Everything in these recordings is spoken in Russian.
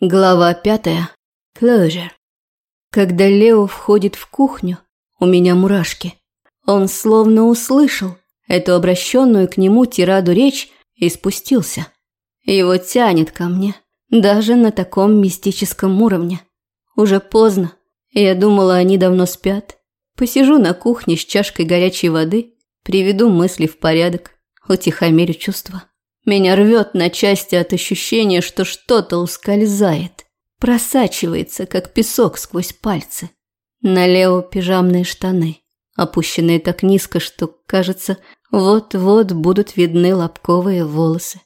Глава пятая. Closure. Когда Лео входит в кухню, у меня мурашки. Он словно услышал эту обращенную к нему тираду речь и спустился. Его тянет ко мне, даже на таком мистическом уровне. Уже поздно, я думала, они давно спят. Посижу на кухне с чашкой горячей воды, приведу мысли в порядок, утихомирю чувства. Меня рвет на части от ощущения, что что-то ускользает, просачивается, как песок сквозь пальцы. На Лео пижамные штаны, опущенные так низко, что, кажется, вот-вот будут видны лобковые волосы.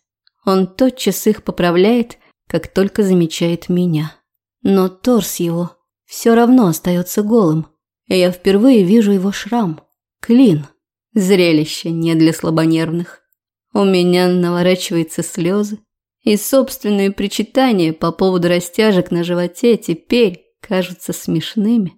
Он тотчас их поправляет, как только замечает меня. Но торс его все равно остается голым. И я впервые вижу его шрам. Клин. Зрелище не для слабонервных. У меня наворачиваются слезы, и собственные причитания по поводу растяжек на животе теперь кажутся смешными.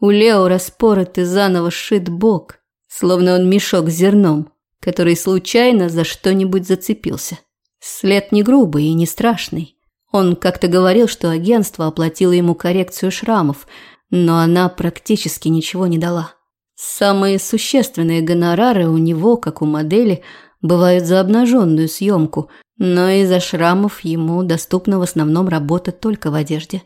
У Лео распорот и заново сшит бок, словно он мешок с зерном, который случайно за что-нибудь зацепился. След не грубый и не страшный. Он как-то говорил, что агентство оплатило ему коррекцию шрамов, но она практически ничего не дала. Самые существенные гонорары у него, как у модели – бывают за обнаженную съемку, но из-за шрамов ему доступна в основном работа только в одежде.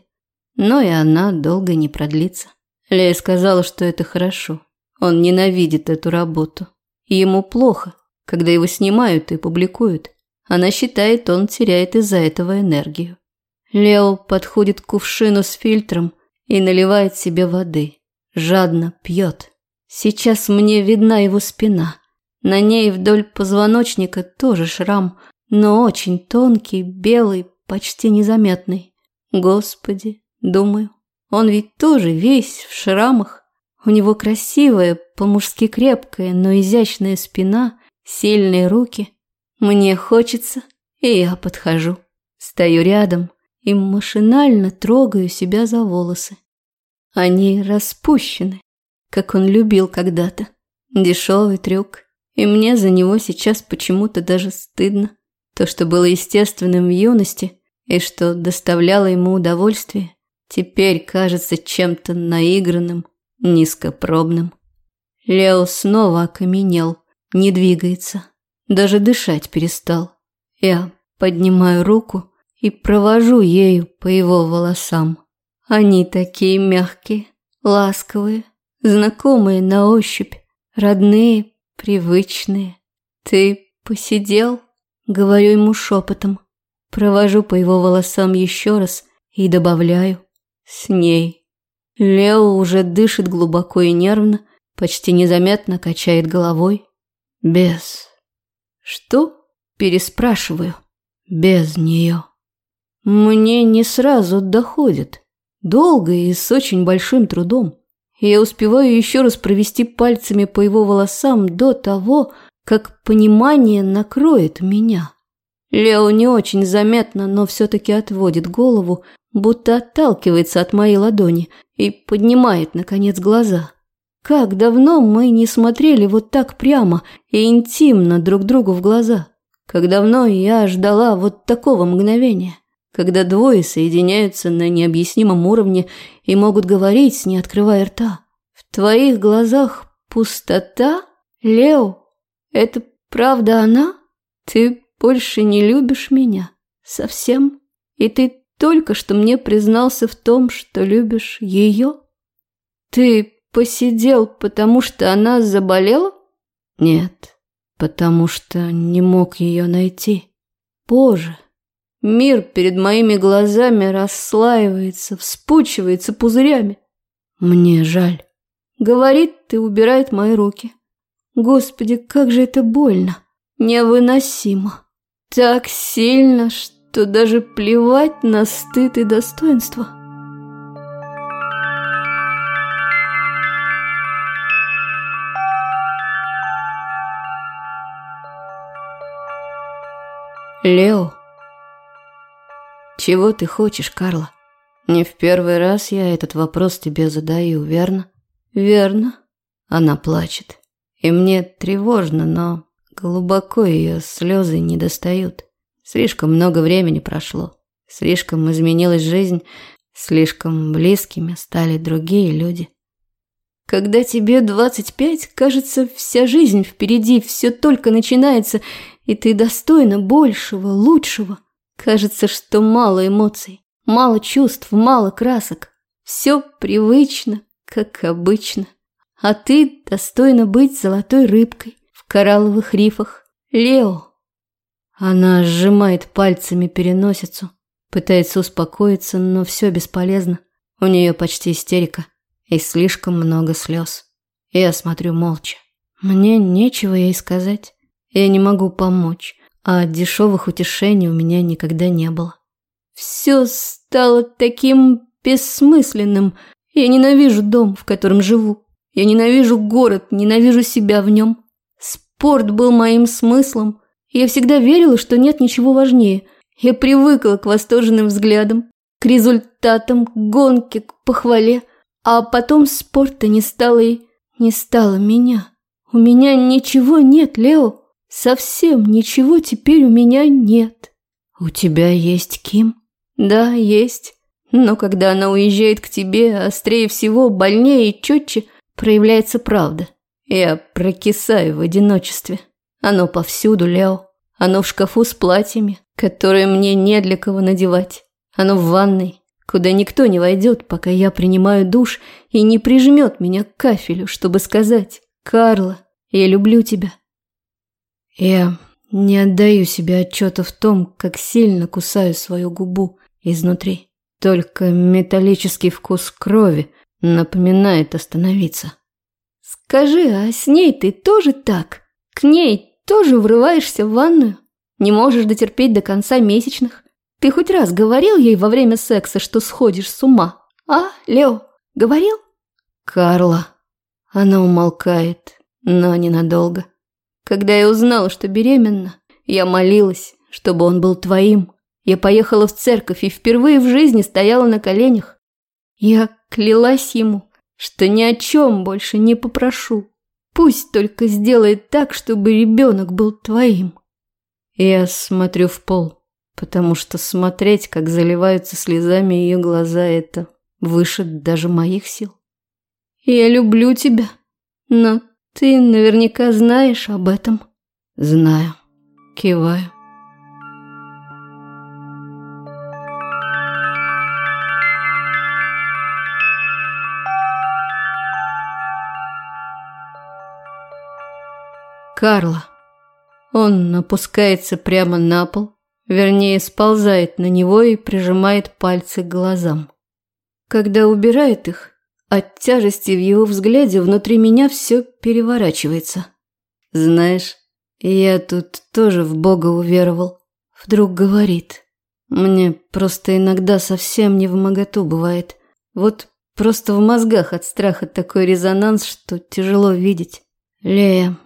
Но и она долго не продлится. Лея сказала, что это хорошо. Он ненавидит эту работу. ему плохо, когда его снимают и публикуют. Она считает, он теряет из-за этого энергию. Лео подходит к кувшину с фильтром и наливает себе воды. Жадно пьет. Сейчас мне видна его спина – на ней вдоль позвоночника тоже шрам, но очень тонкий, белый, почти незаметный. Господи, думаю, он ведь тоже весь в шрамах. У него красивая, по-мужски крепкая, но изящная спина, сильные руки. Мне хочется, и я подхожу. Стою рядом и машинально трогаю себя за волосы. Они распущены, как он любил когда-то. Дешевый трюк. И мне за него сейчас почему-то даже стыдно. То, что было естественным в юности и что доставляло ему удовольствие, теперь кажется чем-то наигранным, низкопробным. Лео снова окаменел, не двигается, даже дышать перестал. Я поднимаю руку и провожу ею по его волосам. Они такие мягкие, ласковые, знакомые на ощупь, родные, привычные. Ты посидел? Говорю ему шепотом. Провожу по его волосам еще раз и добавляю. С ней. Лео уже дышит глубоко и нервно, почти незаметно качает головой. Без. Что? Переспрашиваю. Без нее. Мне не сразу доходит. Долго и с очень большим трудом я успеваю еще раз провести пальцами по его волосам до того, как понимание накроет меня. Лео не очень заметно, но все-таки отводит голову, будто отталкивается от моей ладони и поднимает, наконец, глаза. Как давно мы не смотрели вот так прямо и интимно друг другу в глаза. Как давно я ждала вот такого мгновения когда двое соединяются на необъяснимом уровне и могут говорить, не открывая рта. В твоих глазах пустота, Лео? Это правда она? Ты больше не любишь меня? Совсем? И ты только что мне признался в том, что любишь ее? Ты посидел, потому что она заболела? Нет, потому что не мог ее найти. Боже, Мир перед моими глазами расслаивается, вспучивается пузырями. Мне жаль. Говорит и убирает мои руки. Господи, как же это больно. Невыносимо. Так сильно, что даже плевать на стыд и достоинство. Лео «Чего ты хочешь, Карла?» «Не в первый раз я этот вопрос тебе задаю, верно?» «Верно». Она плачет. И мне тревожно, но глубоко ее слезы не достают. Слишком много времени прошло. Слишком изменилась жизнь, слишком близкими стали другие люди. Когда тебе 25, кажется, вся жизнь впереди, все только начинается, и ты достойна большего, лучшего. Кажется, что мало эмоций, мало чувств, мало красок. Все привычно, как обычно. А ты достойна быть золотой рыбкой в коралловых рифах. Лео. Она сжимает пальцами переносицу, пытается успокоиться, но все бесполезно. У нее почти истерика и слишком много слез. Я смотрю молча. Мне нечего ей сказать. Я не могу помочь, а дешевых утешений у меня никогда не было. Все стало таким бессмысленным. Я ненавижу дом, в котором живу. Я ненавижу город, ненавижу себя в нем. Спорт был моим смыслом. Я всегда верила, что нет ничего важнее. Я привыкла к восторженным взглядам, к результатам, к гонке, к похвале – а потом спорта не стало и не стало меня. У меня ничего нет, Лео. Совсем ничего теперь у меня нет. У тебя есть Ким? Да, есть. Но когда она уезжает к тебе, острее всего, больнее и четче проявляется правда. Я прокисаю в одиночестве. Оно повсюду, Лео. Оно в шкафу с платьями, которые мне не для кого надевать. Оно в ванной, куда никто не войдет, пока я принимаю душ и не прижмет меня к кафелю, чтобы сказать «Карла, я люблю тебя». Я не отдаю себе отчета в том, как сильно кусаю свою губу изнутри. Только металлический вкус крови напоминает остановиться. «Скажи, а с ней ты тоже так? К ней тоже врываешься в ванную? Не можешь дотерпеть до конца месячных? Ты хоть раз говорил ей во время секса, что сходишь с ума? А, Лео, говорил? Карла. Она умолкает, но ненадолго. Когда я узнала, что беременна, я молилась, чтобы он был твоим. Я поехала в церковь и впервые в жизни стояла на коленях. Я клялась ему, что ни о чем больше не попрошу. Пусть только сделает так, чтобы ребенок был твоим. Я смотрю в пол потому что смотреть, как заливаются слезами ее глаза, это выше даже моих сил. Я люблю тебя, но ты наверняка знаешь об этом. Знаю. Киваю. Карла. Он опускается прямо на пол, Вернее, сползает на него и прижимает пальцы к глазам. Когда убирает их, от тяжести в его взгляде внутри меня все переворачивается. Знаешь, я тут тоже в Бога уверовал. Вдруг говорит. Мне просто иногда совсем не в моготу бывает. Вот просто в мозгах от страха такой резонанс, что тяжело видеть. Лея,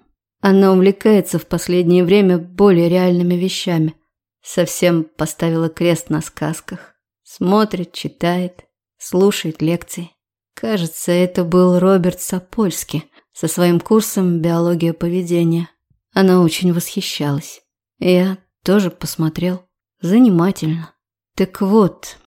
она увлекается в последнее время более реальными вещами – Совсем поставила крест на сказках. Смотрит, читает, слушает лекции. Кажется, это был Роберт Сапольский со своим курсом «Биология поведения». Она очень восхищалась. Я тоже посмотрел. Занимательно. Так вот,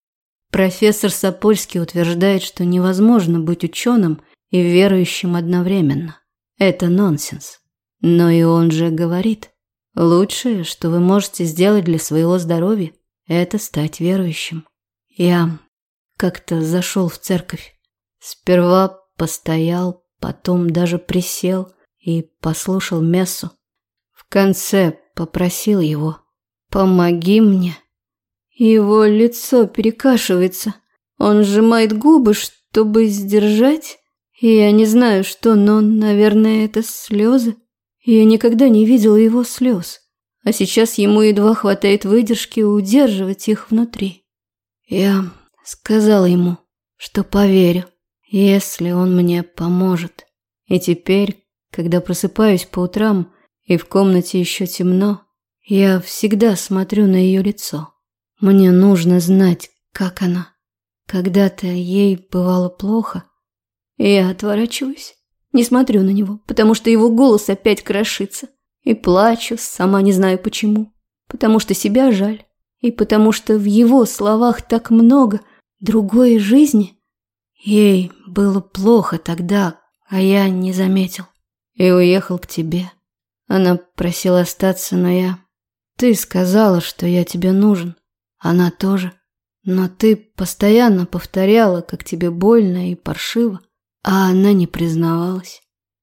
профессор Сапольский утверждает, что невозможно быть ученым и верующим одновременно. Это нонсенс. Но и он же говорит, Лучшее, что вы можете сделать для своего здоровья, это стать верующим. Я как-то зашел в церковь. Сперва постоял, потом даже присел и послушал мессу. В конце попросил его «Помоги мне». Его лицо перекашивается. Он сжимает губы, чтобы сдержать. И я не знаю, что, но, наверное, это слезы. Я никогда не видела его слез, а сейчас ему едва хватает выдержки удерживать их внутри. Я сказала ему, что поверю, если он мне поможет. И теперь, когда просыпаюсь по утрам и в комнате еще темно, я всегда смотрю на ее лицо. Мне нужно знать, как она. Когда-то ей бывало плохо, я отворачиваюсь. Не смотрю на него, потому что его голос опять крошится. И плачу, сама не знаю почему. Потому что себя жаль. И потому что в его словах так много другой жизни. Ей было плохо тогда, а я не заметил. И уехал к тебе. Она просила остаться, но я... Ты сказала, что я тебе нужен. Она тоже. Но ты постоянно повторяла, как тебе больно и паршиво, а она не признавалась.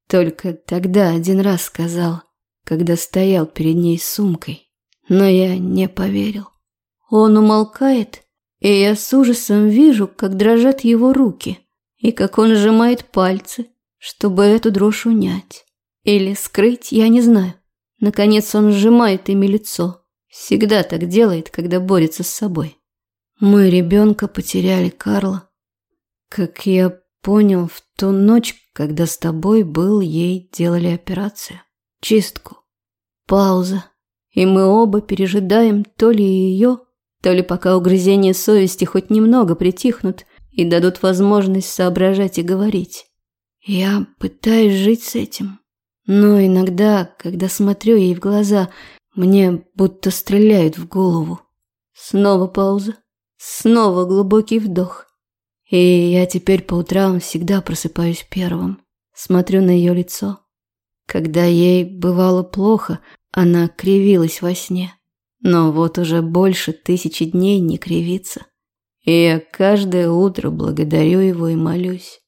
Только тогда один раз сказала, когда стоял перед ней с сумкой. Но я не поверил. Он умолкает, и я с ужасом вижу, как дрожат его руки, и как он сжимает пальцы, чтобы эту дрожь унять. Или скрыть, я не знаю. Наконец он сжимает ими лицо. Всегда так делает, когда борется с собой. Мы ребенка потеряли, Карла. Как я понял, в ту ночь, когда с тобой был, ей делали операцию. Чистку. Пауза. И мы оба пережидаем то ли ее, то ли пока угрызения совести хоть немного притихнут и дадут возможность соображать и говорить. Я пытаюсь жить с этим. Но иногда, когда смотрю ей в глаза, мне будто стреляют в голову. Снова пауза. Снова глубокий вдох. И я теперь по утрам всегда просыпаюсь первым. Смотрю на ее лицо. Когда ей бывало плохо, она кривилась во сне. Но вот уже больше тысячи дней не кривится. И я каждое утро благодарю его и молюсь.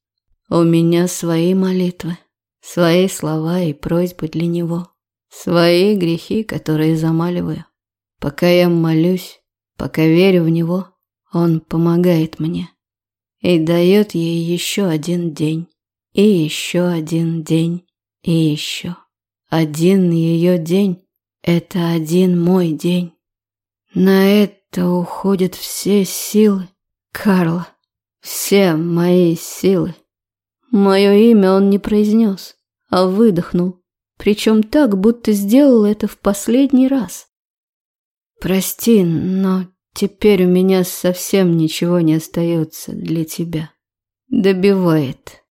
У меня свои молитвы, свои слова и просьбы для него, свои грехи, которые замаливаю. Пока я молюсь, пока верю в него, он помогает мне и дает ей еще один день, и еще один день, и еще. Один ее день — это один мой день. На это уходят все силы, Карла, все мои силы. Мое имя он не произнес, а выдохнул, причем так, будто сделал это в последний раз. Прости, но Теперь у меня совсем ничего не остается для тебя. Добивает.